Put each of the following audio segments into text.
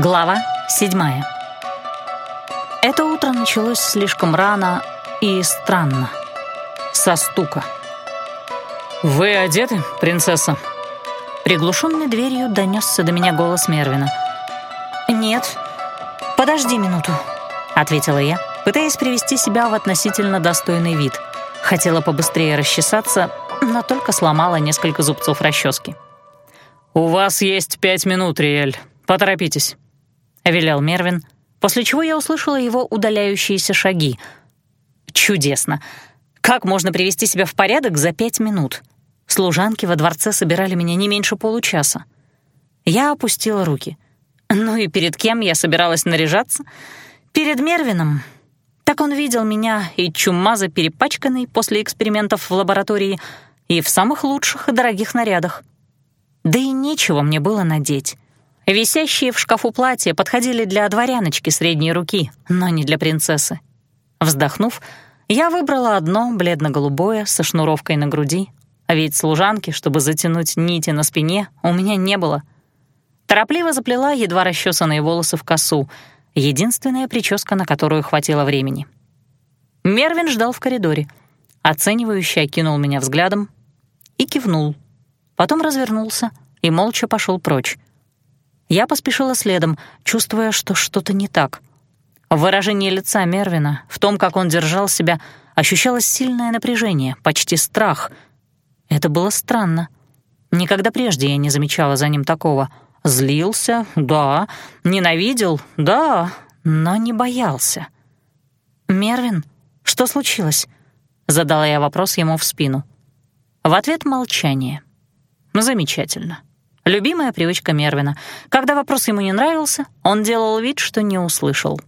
Глава седьмая. Это утро началось слишком рано и странно. Со стука. «Вы одеты, принцесса?» Приглушенной дверью донесся до меня голос Мервина. «Нет, подожди минуту», — ответила я, пытаясь привести себя в относительно достойный вид. Хотела побыстрее расчесаться, но только сломала несколько зубцов расчески. «У вас есть пять минут, Риэль. Поторопитесь», — велел Мервин, после чего я услышала его удаляющиеся шаги. «Чудесно! Как можно привести себя в порядок за пять минут? Служанки во дворце собирали меня не меньше получаса. Я опустила руки. Ну и перед кем я собиралась наряжаться? Перед Мервином. Так он видел меня и чумаза перепачканной после экспериментов в лаборатории, и в самых лучших и дорогих нарядах. Да и нечего мне было надеть. Висящие в шкафу платья подходили для дворяночки средней руки, но не для принцессы. Вздохнув, я выбрала одно бледно-голубое со шнуровкой на груди, а ведь служанки, чтобы затянуть нити на спине, у меня не было. Торопливо заплела едва расчесанные волосы в косу, единственная прическа, на которую хватило времени. Мервин ждал в коридоре, оценивающе окинул меня взглядом и кивнул — потом развернулся и молча пошел прочь. Я поспешила следом, чувствуя, что что-то не так. В выражении лица Мервина, в том, как он держал себя, ощущалось сильное напряжение, почти страх. Это было странно. Никогда прежде я не замечала за ним такого. Злился, да, ненавидел, да, но не боялся. «Мервин, что случилось?» — задала я вопрос ему в спину. В ответ молчание — замечательно. Любимая привычка Мервина. Когда вопрос ему не нравился, он делал вид, что не услышал.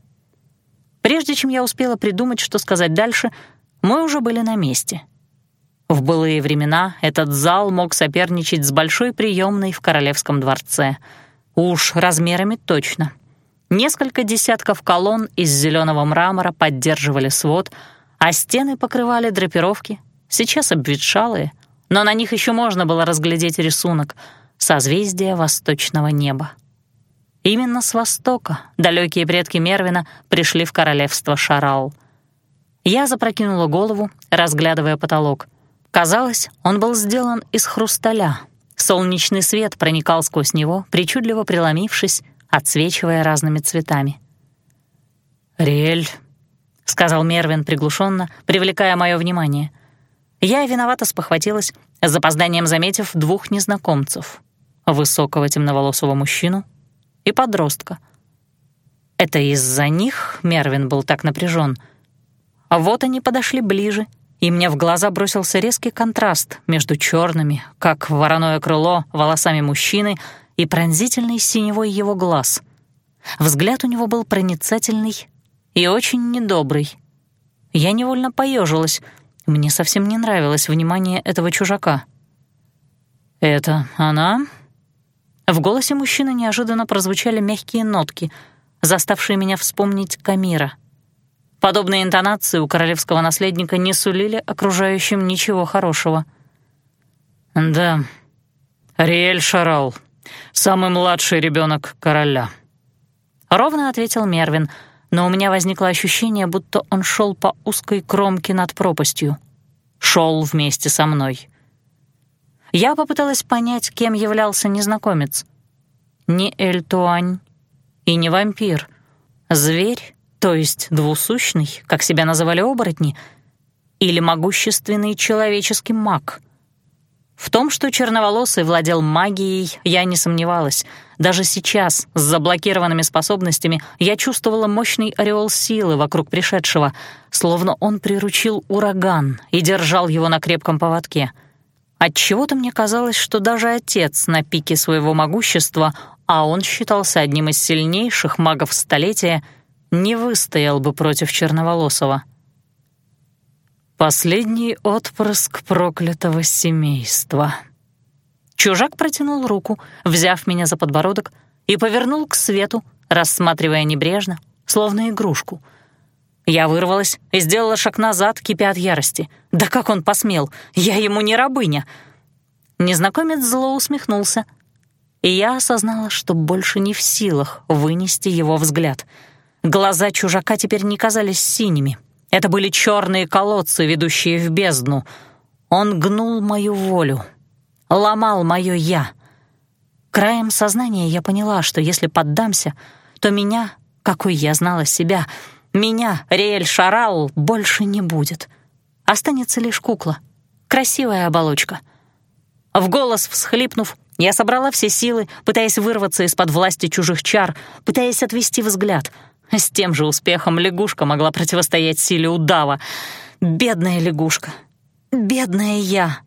Прежде чем я успела придумать, что сказать дальше, мы уже были на месте. В былые времена этот зал мог соперничать с большой приемной в Королевском дворце. Уж размерами точно. Несколько десятков колонн из зеленого мрамора поддерживали свод, а стены покрывали драпировки, сейчас обветшалые — но на них еще можно было разглядеть рисунок — созвездия восточного неба. Именно с востока далекие предки Мервина пришли в королевство Шарал. Я запрокинула голову, разглядывая потолок. Казалось, он был сделан из хрусталя. Солнечный свет проникал сквозь него, причудливо преломившись, отсвечивая разными цветами. «Риэль», — сказал Мервин приглушенно, привлекая мое внимание — я виновато спохватилась, с запозданием заметив двух незнакомцев — высокого темноволосого мужчину и подростка. Это из-за них Мервин был так напряжен. А вот они подошли ближе, и мне в глаза бросился резкий контраст между черными, как вороное крыло, волосами мужчины и пронзительной синевой его глаз. Взгляд у него был проницательный и очень недобрый. Я невольно поежилась — мне совсем не нравилось внимание этого чужака. «Это она?» В голосе мужчины неожиданно прозвучали мягкие нотки, заставшие меня вспомнить Камира. Подобные интонации у королевского наследника не сулили окружающим ничего хорошего. «Да, Риэль Шарал, самый младший ребенок короля», — ровно ответил Мервин — но у меня возникло ощущение, будто он шел по узкой кромке над пропастью. Шел вместе со мной. Я попыталась понять, кем являлся незнакомец. Не Эльтуань и не вампир. Зверь, то есть двусущный, как себя называли оборотни, или могущественный человеческий маг — в том, что черноволосый владел магией, я не сомневалась. Даже сейчас, с заблокированными способностями, я чувствовала мощный ореол силы вокруг пришедшего, словно он приручил ураган и держал его на крепком поводке. Отчего-то мне казалось, что даже отец на пике своего могущества, а он считался одним из сильнейших магов столетия, не выстоял бы против черноволосого. Последний отпрыск проклятого семейства. Чужак протянул руку, взяв меня за подбородок, и повернул к свету, рассматривая небрежно, словно игрушку. Я вырвалась и сделала шаг назад, кипя от ярости. Да как он посмел? Я ему не рабыня. Незнакомец зло усмехнулся. и я осознала, что больше не в силах вынести его взгляд. Глаза чужака теперь не казались синими. Это были черные колодцы, ведущие в бездну. Он гнул мою волю, ломал мое «я». Краем сознания я поняла, что если поддамся, то меня, какой я знала себя, меня, Риэль Шарал, больше не будет. Останется лишь кукла, красивая оболочка. В голос всхлипнув, я собрала все силы, пытаясь вырваться из-под власти чужих чар, пытаясь отвести взгляд. С тем же успехом лягушка могла противостоять силе удава. Бедная лягушка. Бедная я.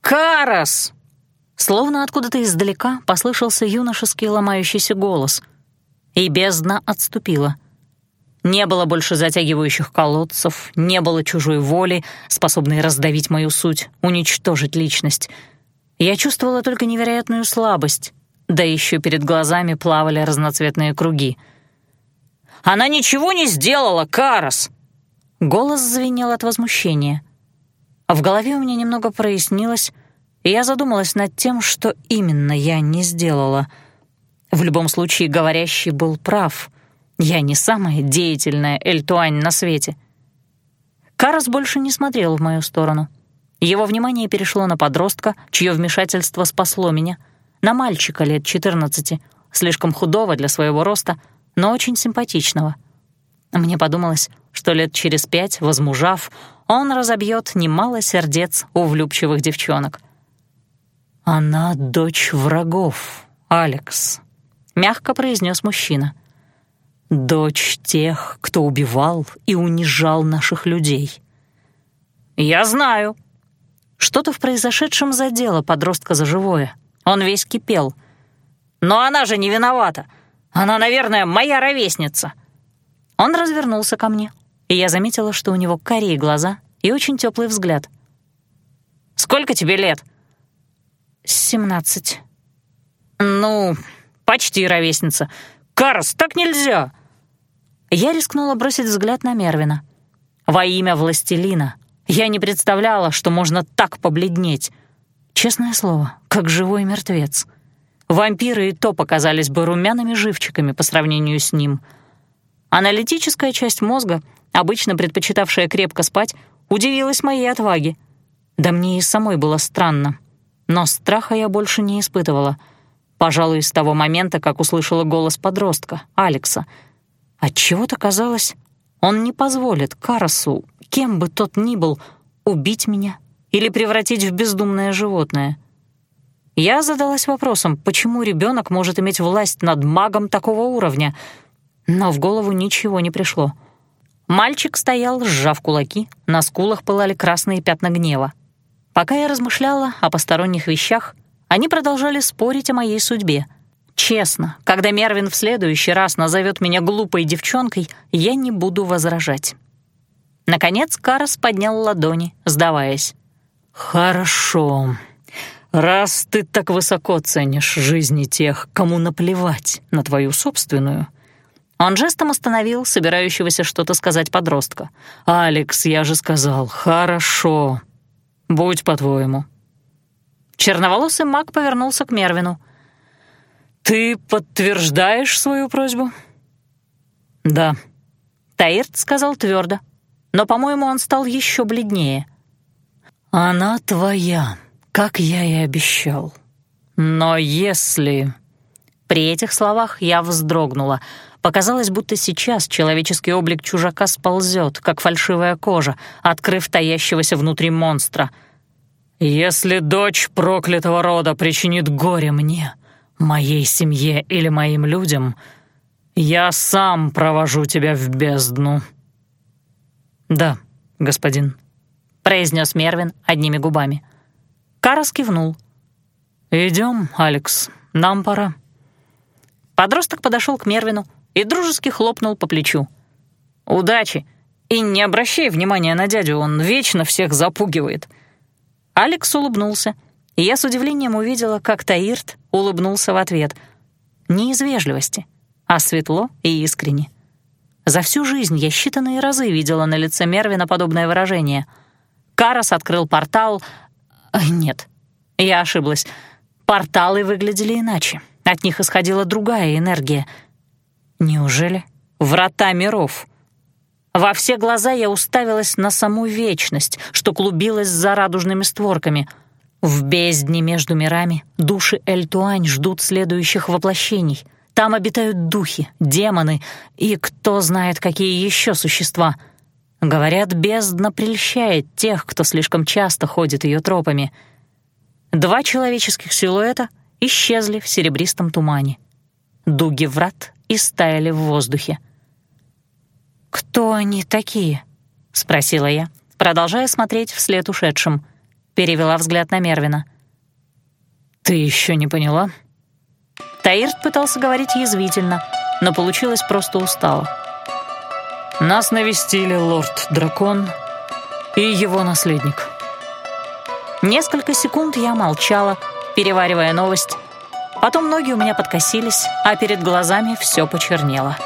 «Карас!» Словно откуда-то издалека послышался юношеский ломающийся голос. И бездна отступила. Не было больше затягивающих колодцев, не было чужой воли, способной раздавить мою суть, уничтожить личность — я чувствовала только невероятную слабость, да еще перед глазами плавали разноцветные круги. «Она ничего не сделала, Карос!» Голос звенел от возмущения. В голове у меня немного прояснилось, и я задумалась над тем, что именно я не сделала. В любом случае, говорящий был прав. Я не самая деятельная Эльтуань на свете. Карос больше не смотрел в мою сторону — его внимание перешло на подростка, чье вмешательство спасло меня, на мальчика лет 14, слишком худого для своего роста, но очень симпатичного. Мне подумалось, что лет через пять, возмужав, он разобьет немало сердец у влюбчивых девчонок. «Она дочь врагов, Алекс», — мягко произнес мужчина. «Дочь тех, кто убивал и унижал наших людей». «Я знаю», что-то в произошедшем задело подростка за живое. Он весь кипел. «Но она же не виновата. Она, наверное, моя ровесница». Он развернулся ко мне, и я заметила, что у него карие глаза и очень теплый взгляд. «Сколько тебе лет?» «Семнадцать». «Ну, почти ровесница. Карс, так нельзя!» Я рискнула бросить взгляд на Мервина. «Во имя властелина, я не представляла, что можно так побледнеть. Честное слово, как живой мертвец. Вампиры и то показались бы румяными живчиками по сравнению с ним. Аналитическая часть мозга, обычно предпочитавшая крепко спать, удивилась моей отваге. Да мне и самой было странно. Но страха я больше не испытывала. Пожалуй, с того момента, как услышала голос подростка, Алекса. Отчего-то казалось, он не позволит Карасу кем бы тот ни был, убить меня или превратить в бездумное животное. Я задалась вопросом, почему ребенок может иметь власть над магом такого уровня, но в голову ничего не пришло. Мальчик стоял, сжав кулаки, на скулах пылали красные пятна гнева. Пока я размышляла о посторонних вещах, они продолжали спорить о моей судьбе. Честно, когда Мервин в следующий раз назовет меня глупой девчонкой, я не буду возражать. Наконец Карас поднял ладони, сдаваясь. «Хорошо. Раз ты так высоко ценишь жизни тех, кому наплевать на твою собственную...» Он жестом остановил собирающегося что-то сказать подростка. «Алекс, я же сказал, хорошо. Будь по-твоему». Черноволосый маг повернулся к Мервину. «Ты подтверждаешь свою просьбу?» «Да», — Таирт сказал твердо но, по-моему, он стал еще бледнее. «Она твоя, как я и обещал. Но если...» При этих словах я вздрогнула. Показалось, будто сейчас человеческий облик чужака сползет, как фальшивая кожа, открыв таящегося внутри монстра. «Если дочь проклятого рода причинит горе мне, моей семье или моим людям, я сам провожу тебя в бездну». «Да, господин», — произнес Мервин одними губами. Карас кивнул. «Идем, Алекс, нам пора». Подросток подошел к Мервину и дружески хлопнул по плечу. «Удачи! И не обращай внимания на дядю, он вечно всех запугивает». Алекс улыбнулся, и я с удивлением увидела, как Таирт улыбнулся в ответ. Не из вежливости, а светло и искренне. За всю жизнь я считанные разы видела на лице Мервина подобное выражение. Карас открыл портал... Нет, я ошиблась. Порталы выглядели иначе. От них исходила другая энергия. Неужели врата миров? Во все глаза я уставилась на саму вечность, что клубилась за радужными створками. В бездне между мирами души Эльтуань ждут следующих воплощений. Там обитают духи, демоны и кто знает, какие еще существа. Говорят, бездна прельщает тех, кто слишком часто ходит ее тропами — Два человеческих силуэта исчезли в серебристом тумане. Дуги врат истаяли в воздухе. «Кто они такие?» — спросила я, продолжая смотреть вслед ушедшим. Перевела взгляд на Мервина. «Ты еще не поняла?» Таирт пытался говорить язвительно, но получилось просто устало. «Нас навестили лорд-дракон и его наследник». Несколько секунд я молчала, переваривая новость. Потом ноги у меня подкосились, а перед глазами все почернело.